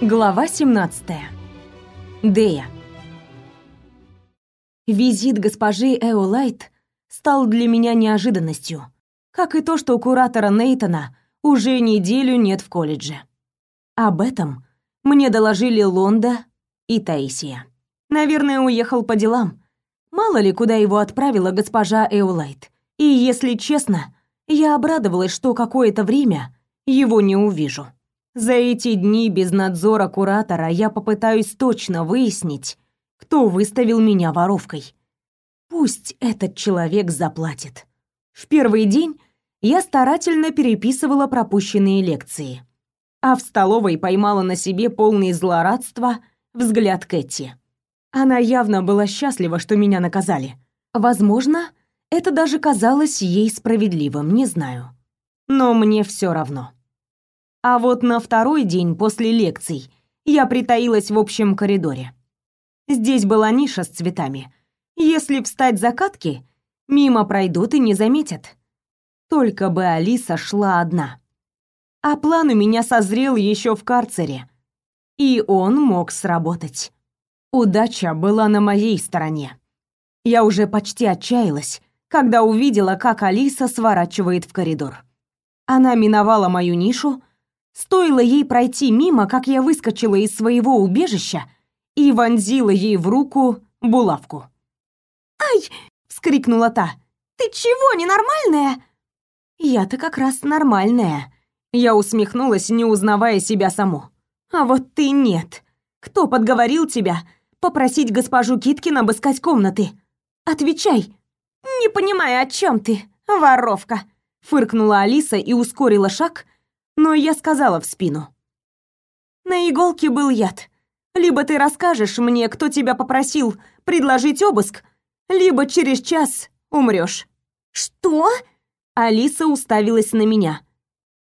Глава 17. Дея. Визит госпожи Эолайт стал для меня неожиданностью, как и то, что куратора Нейтона уже неделю нет в колледже. Об этом мне доложили Лонда и Таисия. Наверное, уехал по делам. Мало ли, куда его отправила госпожа Эолайт. И, если честно, я обрадовалась, что какое-то время его не увижу. За эти дни без надзора куратора я попытаюсь точно выяснить, кто выставил меня воровкой. Пусть этот человек заплатит. В первый день я старательно переписывала пропущенные лекции, а в столовой поймала на себе полный злорадства взгляд Кэти. Она явно была счастлива, что меня наказали. Возможно, это даже казалось ей справедливым, не знаю. Но мне все равно. А вот на второй день после лекций я притаилась в общем коридоре. Здесь была ниша с цветами. Если встать за катки, мимо пройдут и не заметят. Только бы Алиса шла одна. А план у меня созрел еще в карцере. И он мог сработать. Удача была на моей стороне. Я уже почти отчаялась, когда увидела, как Алиса сворачивает в коридор. Она миновала мою нишу, стоило ей пройти мимо, как я выскочила из своего убежища и вонзила ей в руку булавку. «Ай!» — вскрикнула та. «Ты чего, ненормальная?» «Я-то как раз нормальная». Я усмехнулась, не узнавая себя саму. «А вот ты нет. Кто подговорил тебя попросить госпожу Киткин обыскать комнаты. Отвечай. Не понимаю, о чем ты, воровка, фыркнула Алиса и ускорила шаг, но я сказала в спину. На иголке был яд. Либо ты расскажешь мне, кто тебя попросил предложить обыск, либо через час умрешь. Что? Алиса уставилась на меня.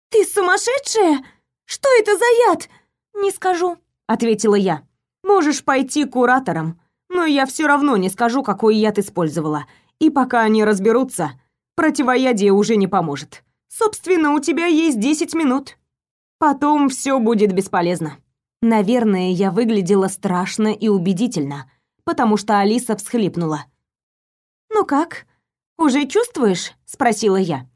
Ты сумасшедшая? Что это за яд? Не скажу, ответила я. Можешь пойти к кураторам, но я все равно не скажу, какой яд использовала. И пока они разберутся, противоядие уже не поможет. Собственно, у тебя есть 10 минут. Потом все будет бесполезно. Наверное, я выглядела страшно и убедительно, потому что Алиса всхлипнула. «Ну как? Уже чувствуешь?» — спросила я.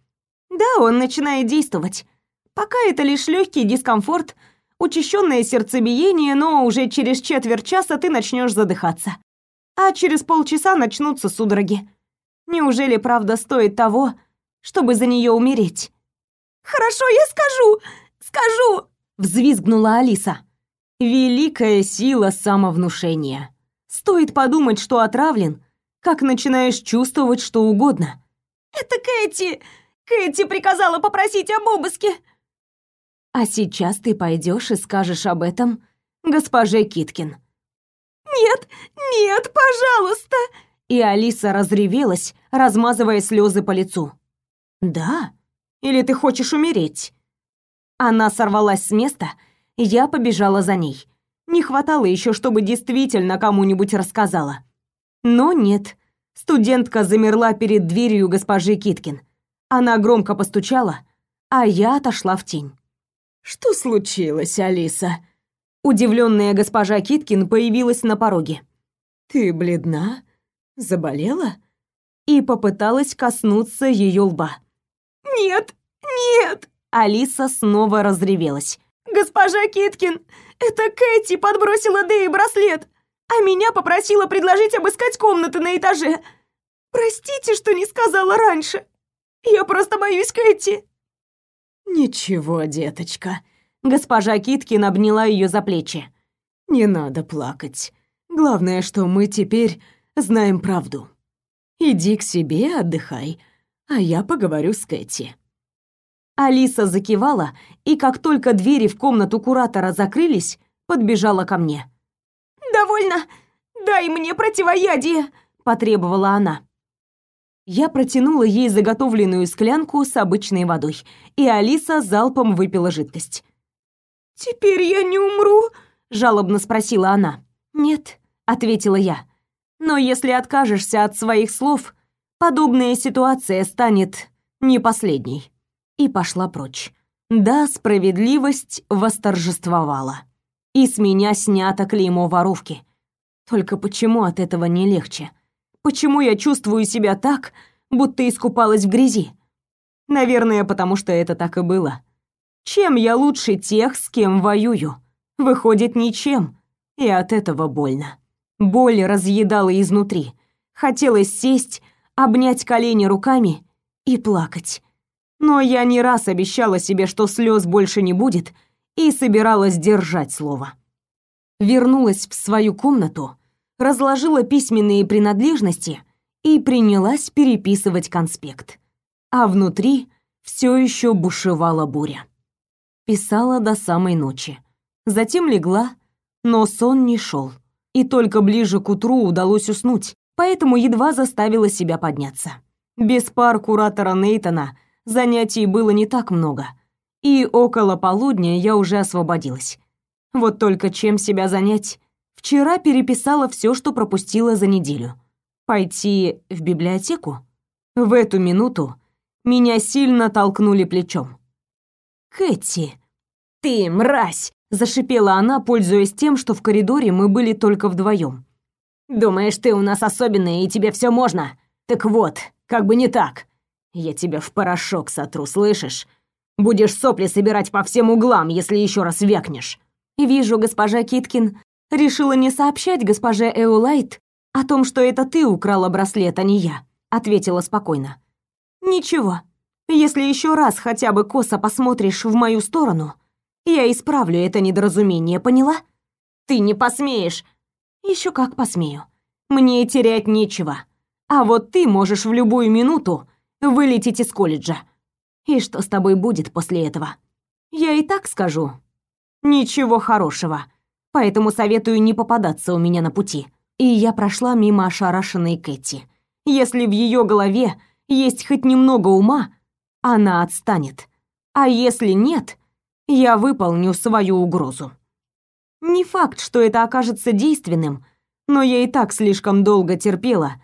«Да, он начинает действовать. Пока это лишь легкий дискомфорт, учащенное сердцебиение, но уже через четверть часа ты начнешь задыхаться. А через полчаса начнутся судороги. Неужели правда стоит того, чтобы за нее умереть? Хорошо, я скажу, скажу, взвизгнула Алиса. Великая сила самовнушения. Стоит подумать, что отравлен, как начинаешь чувствовать что угодно. Это Кэти. Кэти приказала попросить об обыске. А сейчас ты пойдешь и скажешь об этом госпоже Киткин. Нет, нет, пожалуйста. И Алиса разревелась, размазывая слезы по лицу. Да? Или ты хочешь умереть? Она сорвалась с места, я побежала за ней. Не хватало еще, чтобы действительно кому-нибудь рассказала. Но нет. Студентка замерла перед дверью госпожи Киткин. Она громко постучала, а я отошла в тень. Что случилось, Алиса? Удивленная госпожа Киткин появилась на пороге. Ты бледна? Заболела? И попыталась коснуться ее лба. Нет, нет! Алиса снова разревелась. Госпожа Киткин, это Кэти подбросила Дэи браслет, а меня попросила предложить обыскать комнаты на этаже. Простите, что не сказала раньше. Я просто боюсь Кэти. «Ничего, деточка». Госпожа Киткин обняла ее за плечи. «Не надо плакать. Главное, что мы теперь знаем правду. Иди к себе, отдыхай, а я поговорю с Кэти». Алиса закивала, и как только двери в комнату куратора закрылись, подбежала ко мне. «Довольно! Дай мне противоядие!» – потребовала она. Я протянула ей заготовленную склянку с обычной водой, и Алиса залпом выпила жидкость. «Теперь я не умру?» – жалобно спросила она. «Нет», – ответила я. «Но если откажешься от своих слов, подобная ситуация станет не последней». И пошла прочь. Да, справедливость восторжествовала. и с меня снято клеймо воровки. Только почему от этого не легче? Почему я чувствую себя так, будто искупалась в грязи? Наверное, потому что это так и было. Чем я лучше тех, с кем воюю? Выходит, ничем. И от этого больно. Боль разъедала изнутри. Хотелось сесть, обнять колени руками и плакать. Но я не раз обещала себе, что слез больше не будет, и собиралась держать слово. Вернулась в свою комнату, разложила письменные принадлежности и принялась переписывать конспект. А внутри все еще бушевала буря. Писала до самой ночи. Затем легла, но сон не шел. И только ближе к утру удалось уснуть, поэтому едва заставила себя подняться. Без пар куратора Нейтона занятий было не так много, и около полудня я уже освободилась. Вот только чем себя занять? Вчера переписала все, что пропустила за неделю. Пойти в библиотеку? В эту минуту меня сильно толкнули плечом. «Кэти!» «Ты, мразь!» — зашипела она, пользуясь тем, что в коридоре мы были только вдвоем. «Думаешь, ты у нас особенная, и тебе все можно? Так вот, как бы не так. Я тебя в порошок сотру, слышишь? Будешь сопли собирать по всем углам, если еще раз вякнешь». «Вижу, госпожа Киткин решила не сообщать госпоже Эулайт о том, что это ты украла браслет, а не я», — ответила спокойно. «Ничего, если еще раз хотя бы косо посмотришь в мою сторону, я исправлю это недоразумение, поняла? Ты не посмеешь. Еще как посмею. Мне терять нечего. А вот ты можешь в любую минуту вылететь из колледжа. И что с тобой будет после этого? Я и так скажу. Ничего хорошего поэтому советую не попадаться у меня на пути. И я прошла мимо ошарашенной Кэти. Если в ее голове есть хоть немного ума, она отстанет. А если нет, я выполню свою угрозу. Не факт, что это окажется действенным, но я и так слишком долго терпела.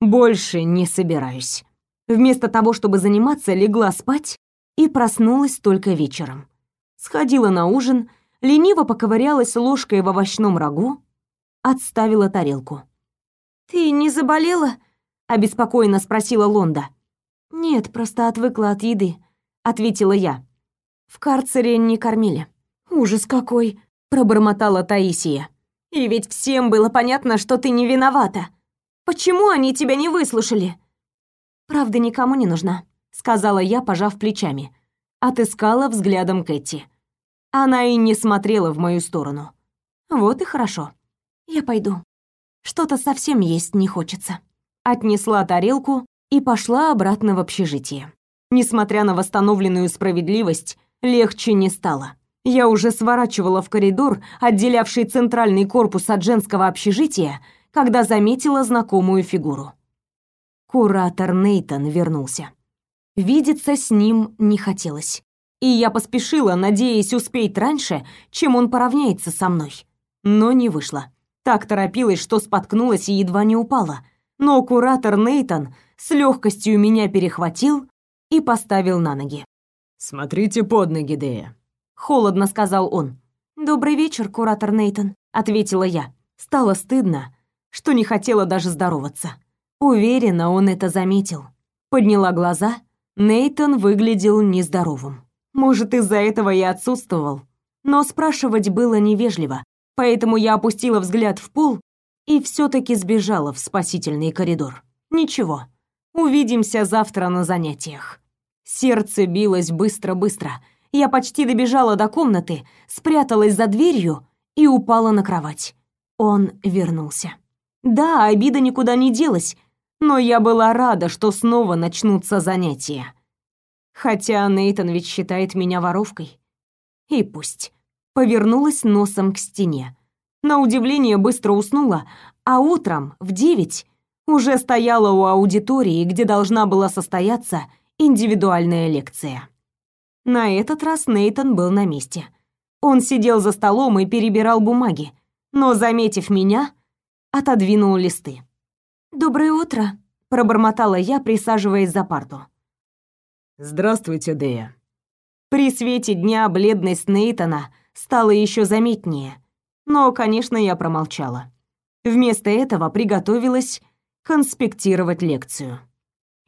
Больше не собираюсь. Вместо того, чтобы заниматься, легла спать и проснулась только вечером. Сходила на ужин, лениво поковырялась ложкой в овощном рагу, отставила тарелку. «Ты не заболела?» — обеспокоенно спросила Лонда. «Нет, просто отвыкла от еды», — ответила я. «В карцере не кормили». «Ужас какой!» — пробормотала Таисия. «И ведь всем было понятно, что ты не виновата. Почему они тебя не выслушали?» «Правда никому не нужна», — сказала я, пожав плечами. Отыскала взглядом Кэти. Она и не смотрела в мою сторону. Вот и хорошо. Я пойду. Что-то совсем есть не хочется. Отнесла тарелку и пошла обратно в общежитие. Несмотря на восстановленную справедливость, легче не стало. Я уже сворачивала в коридор, отделявший центральный корпус от женского общежития, когда заметила знакомую фигуру. Куратор Нейтон вернулся. Видеться с ним не хотелось и я поспешила, надеясь успеть раньше, чем он поравняется со мной. Но не вышло. Так торопилась, что споткнулась и едва не упала. Но куратор Нейтон с легкостью меня перехватил и поставил на ноги. «Смотрите под ноги, Дея», — холодно сказал он. «Добрый вечер, куратор Нейтон», — ответила я. Стало стыдно, что не хотела даже здороваться. Уверена, он это заметил. Подняла глаза. Нейтон выглядел нездоровым. Может, из-за этого я отсутствовал. Но спрашивать было невежливо, поэтому я опустила взгляд в пол и все таки сбежала в спасительный коридор. Ничего. Увидимся завтра на занятиях. Сердце билось быстро-быстро. Я почти добежала до комнаты, спряталась за дверью и упала на кровать. Он вернулся. Да, обида никуда не делась, но я была рада, что снова начнутся занятия. Хотя Нейтан ведь считает меня воровкой. И пусть. Повернулась носом к стене. На удивление быстро уснула, а утром в девять уже стояла у аудитории, где должна была состояться индивидуальная лекция. На этот раз Нейтан был на месте. Он сидел за столом и перебирал бумаги, но, заметив меня, отодвинул листы. «Доброе утро», — пробормотала я, присаживаясь за парту. «Здравствуйте, Дея». При свете дня бледность Нейтона стала еще заметнее, Но, конечно, я промолчала. Вместо этого приготовилась конспектировать лекцию.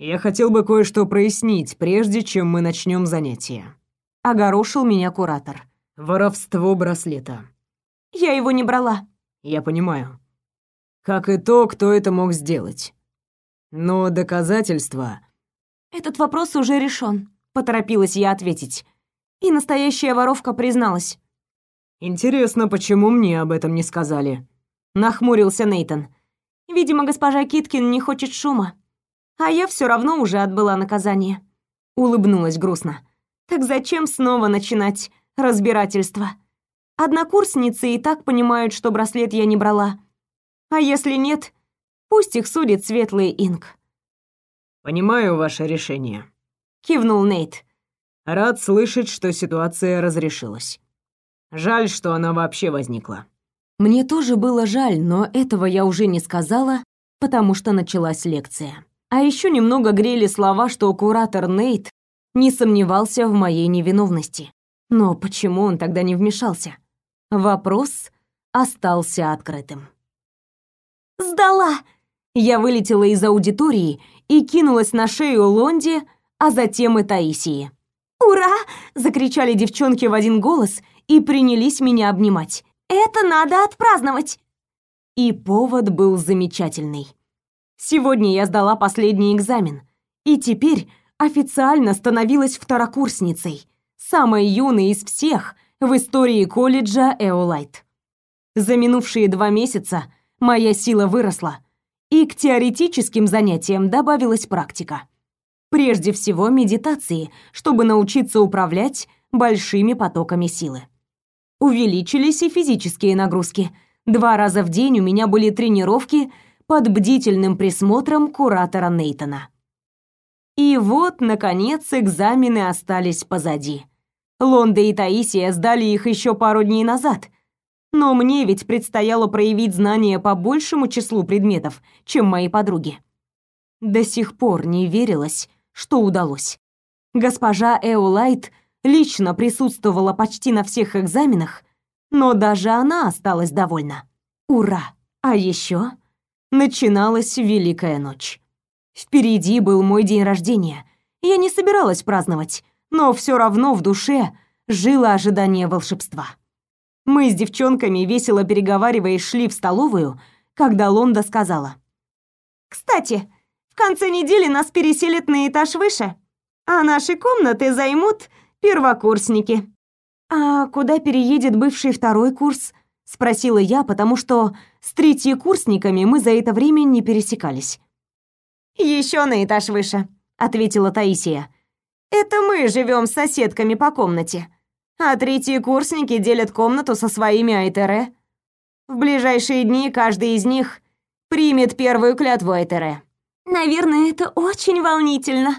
«Я хотел бы кое-что прояснить, прежде чем мы начнем занятие». Огорошил меня куратор. «Воровство браслета». «Я его не брала». «Я понимаю. Как и то, кто это мог сделать. Но доказательства...» «Этот вопрос уже решен», — поторопилась я ответить. И настоящая воровка призналась. «Интересно, почему мне об этом не сказали?» Нахмурился Нейтон. «Видимо, госпожа Киткин не хочет шума. А я все равно уже отбыла наказание». Улыбнулась грустно. «Так зачем снова начинать разбирательство? Однокурсницы и так понимают, что браслет я не брала. А если нет, пусть их судит светлый инк». «Понимаю ваше решение», — кивнул Нейт. «Рад слышать, что ситуация разрешилась. Жаль, что она вообще возникла». Мне тоже было жаль, но этого я уже не сказала, потому что началась лекция. А еще немного грели слова, что куратор Нейт не сомневался в моей невиновности. Но почему он тогда не вмешался? Вопрос остался открытым. «Сдала!» Я вылетела из аудитории и кинулась на шею Лонди, а затем и Таисии. «Ура!» — закричали девчонки в один голос и принялись меня обнимать. «Это надо отпраздновать!» И повод был замечательный. Сегодня я сдала последний экзамен, и теперь официально становилась второкурсницей, самой юной из всех в истории колледжа Эолайт. За минувшие два месяца моя сила выросла — и к теоретическим занятиям добавилась практика. Прежде всего медитации, чтобы научиться управлять большими потоками силы. Увеличились и физические нагрузки. Два раза в день у меня были тренировки под бдительным присмотром куратора Нейтона. И вот, наконец, экзамены остались позади. Лонда и Таисия сдали их еще пару дней назад — но мне ведь предстояло проявить знания по большему числу предметов, чем мои подруги. До сих пор не верилось, что удалось. Госпожа Эолайт лично присутствовала почти на всех экзаменах, но даже она осталась довольна. Ура! А еще начиналась Великая ночь. Впереди был мой день рождения. Я не собиралась праздновать, но все равно в душе жило ожидание волшебства. Мы с девчонками, весело переговариваясь, шли в столовую, когда Лонда сказала. «Кстати, в конце недели нас переселят на этаж выше, а наши комнаты займут первокурсники». «А куда переедет бывший второй курс?» — спросила я, потому что с третьекурсниками мы за это время не пересекались. «Еще на этаж выше», — ответила Таисия. «Это мы живем с соседками по комнате а третьи курсники делят комнату со своими Айтере. В ближайшие дни каждый из них примет первую клятву Айтере. Наверное, это очень волнительно.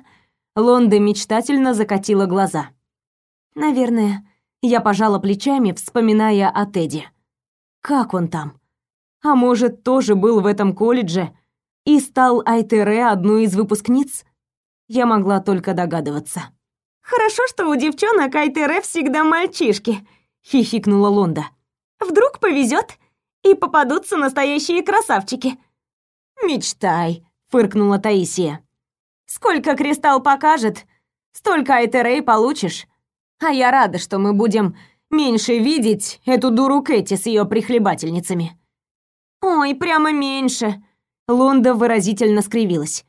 Лонда мечтательно закатила глаза. Наверное, я пожала плечами, вспоминая о Теди. Как он там? А может, тоже был в этом колледже и стал Айтере одной из выпускниц? Я могла только догадываться. Хорошо, что у девчонок Айтере всегда мальчишки, хихикнула Лонда. Вдруг повезет и попадутся настоящие красавчики. Мечтай, фыркнула Таисия. Сколько кристалл покажет, столько Айтерей получишь. А я рада, что мы будем меньше видеть эту дуру Кэти с ее прихлебательницами. Ой, прямо меньше. Лонда выразительно скривилась.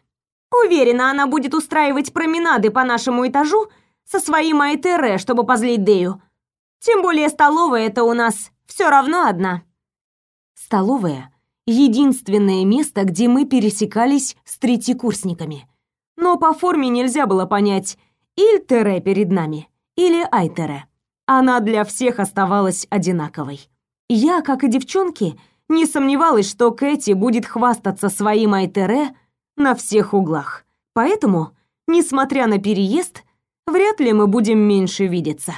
Уверена, она будет устраивать променады по нашему этажу со своим Айтере, чтобы позлить Дею. Тем более столовая это у нас все равно одна. Столовая — единственное место, где мы пересекались с третьекурсниками. Но по форме нельзя было понять, Ильтере перед нами или Айтере. Она для всех оставалась одинаковой. Я, как и девчонки, не сомневалась, что Кэти будет хвастаться своим Айтере на всех углах. Поэтому, несмотря на переезд, вряд ли мы будем меньше видеться.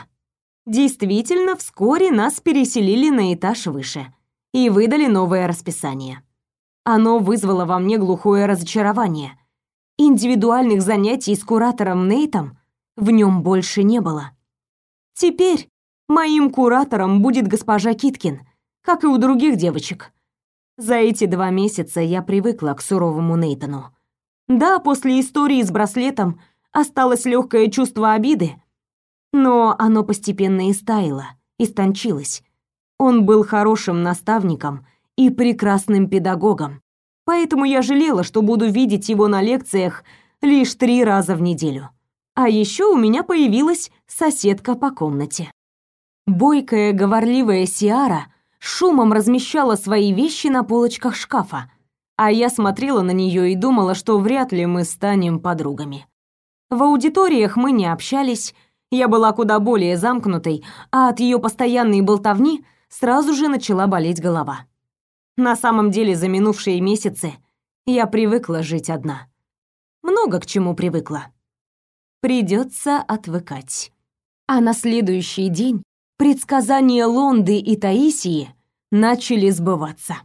Действительно, вскоре нас переселили на этаж выше и выдали новое расписание. Оно вызвало во мне глухое разочарование. Индивидуальных занятий с куратором Нейтом в нем больше не было. Теперь моим куратором будет госпожа Киткин, как и у других девочек. За эти два месяца я привыкла к суровому Нейтану. Да, после истории с браслетом осталось легкое чувство обиды, но оно постепенно истаяло, истончилось. Он был хорошим наставником и прекрасным педагогом, поэтому я жалела, что буду видеть его на лекциях лишь три раза в неделю. А еще у меня появилась соседка по комнате. Бойкая, говорливая Сиара шумом размещала свои вещи на полочках шкафа, а я смотрела на нее и думала, что вряд ли мы станем подругами. В аудиториях мы не общались, я была куда более замкнутой, а от ее постоянной болтовни сразу же начала болеть голова. На самом деле, за минувшие месяцы я привыкла жить одна. Много к чему привыкла. Придется отвыкать. А на следующий день предсказания Лонды и Таисии начали сбываться.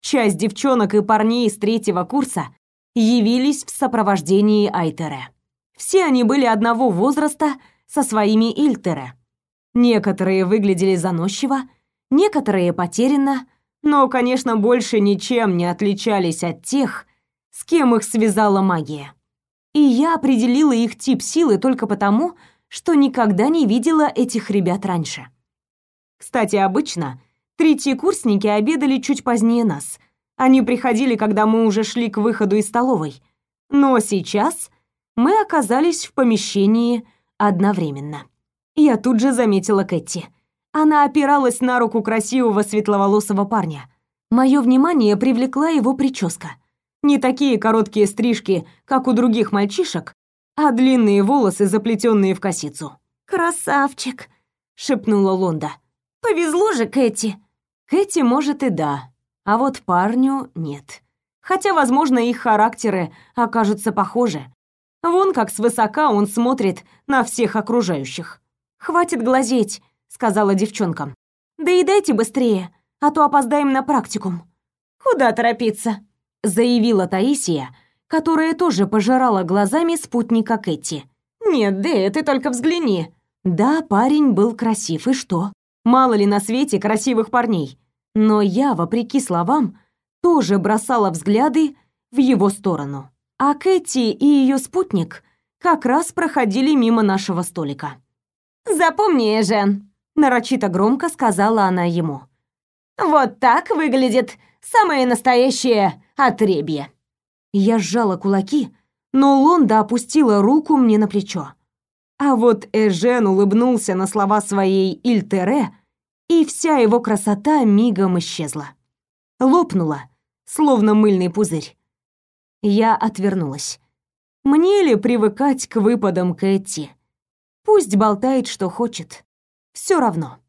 Часть девчонок и парней из третьего курса явились в сопровождении Айтере. Все они были одного возраста со своими Ильтере. Некоторые выглядели заносчиво, некоторые потерянно, но, конечно, больше ничем не отличались от тех, с кем их связала магия. И я определила их тип силы только потому, что никогда не видела этих ребят раньше. Кстати, обычно третьекурсники обедали чуть позднее нас. Они приходили, когда мы уже шли к выходу из столовой. Но сейчас мы оказались в помещении одновременно. Я тут же заметила Кэти. Она опиралась на руку красивого светловолосого парня. Мое внимание привлекла его прическа. Не такие короткие стрижки, как у других мальчишек, а длинные волосы, заплетенные в косицу. «Красавчик!» — шепнула Лонда. «Повезло же Кэти!» Кэти, может, и да, а вот парню нет. Хотя, возможно, их характеры окажутся похожи. Вон как свысока он смотрит на всех окружающих. «Хватит глазеть», — сказала девчонкам. «Да и дайте быстрее, а то опоздаем на практикум». «Куда торопиться?» — заявила Таисия, которая тоже пожирала глазами спутника Кэти. «Нет, Дэя, ты только взгляни». Да, парень был красив, и что? Мало ли на свете красивых парней. Но я, вопреки словам, тоже бросала взгляды в его сторону а Кэти и ее спутник как раз проходили мимо нашего столика. «Запомни, Жен», — нарочито громко сказала она ему. «Вот так выглядит самое настоящее отребье». Я сжала кулаки, но Лонда опустила руку мне на плечо. А вот Эжен улыбнулся на слова своей Ильтере, и вся его красота мигом исчезла. Лопнула, словно мыльный пузырь. Я отвернулась. Мне ли привыкать к выпадам Кэти? Пусть болтает, что хочет. Все равно.